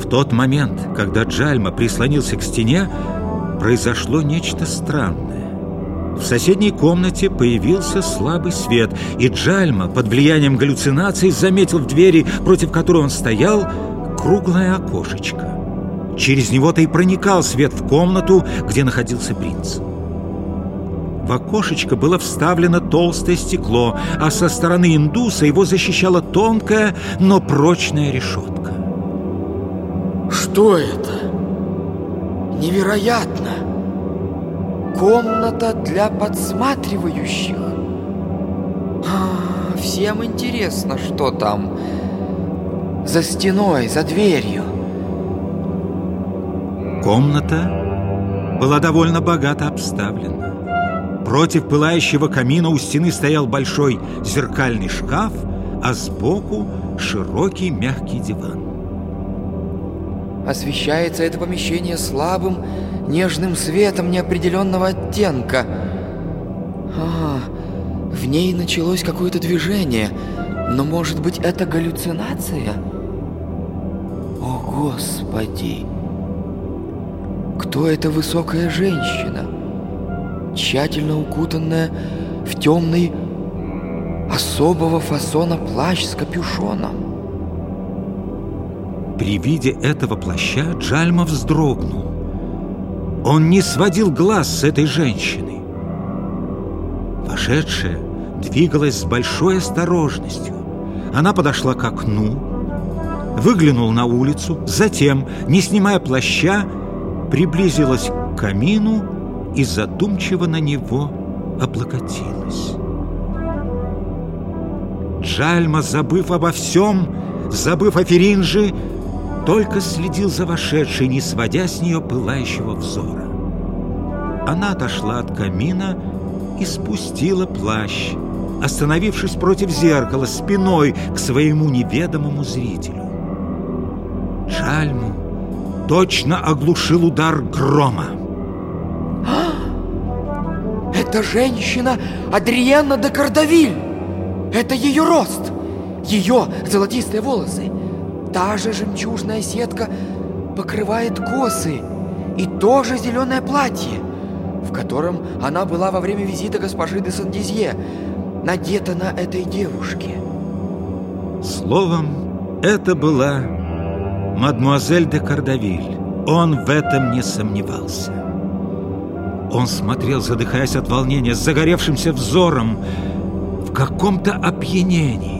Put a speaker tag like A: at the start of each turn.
A: В тот момент, когда Джальма прислонился к стене, произошло нечто странное. В соседней комнате появился слабый свет, и Джальма под влиянием галлюцинаций заметил в двери, против которой он стоял, круглое окошечко. Через него-то и проникал свет в комнату, где находился принц. В окошечко было вставлено толстое стекло, а со стороны индуса его защищала тонкая, но прочная решетка.
B: Что это? Невероятно! Комната для подсматривающих. А, всем интересно, что там за стеной, за дверью.
A: Комната была довольно богато обставлена. Против пылающего камина у стены стоял большой зеркальный шкаф, а сбоку широкий мягкий диван.
B: Освещается это помещение слабым, нежным светом неопределенного оттенка. А, в ней началось какое-то движение, но, может быть, это галлюцинация? О, Господи! Кто эта высокая женщина? Тщательно укутанная в темный особого фасона плащ с капюшоном.
A: При виде этого плаща Джальма вздрогнул. Он не сводил глаз с этой женщины. Вошедшая двигалась с большой осторожностью. Она подошла к окну, выглянула на улицу, затем, не снимая плаща, приблизилась к камину и задумчиво на него облокотилась. Джальма, забыв обо всем, забыв о Феринже, только следил за вошедшей, не сводя с нее пылающего взора. Она отошла от камина и спустила плащ, остановившись против зеркала спиной к своему неведомому зрителю. Джальму точно оглушил удар грома.
B: Это женщина Адриена де Кардавиль! Это ее рост! Ее золотистые волосы! Та же жемчужная сетка покрывает косы и тоже зеленое платье, в котором она была во время визита госпожи де Сандизье, надета на этой девушке.
A: Словом, это была мадмуазель де Кардавиль. Он в этом не сомневался. Он смотрел, задыхаясь от волнения, с загоревшимся взором, в каком-то опьянении.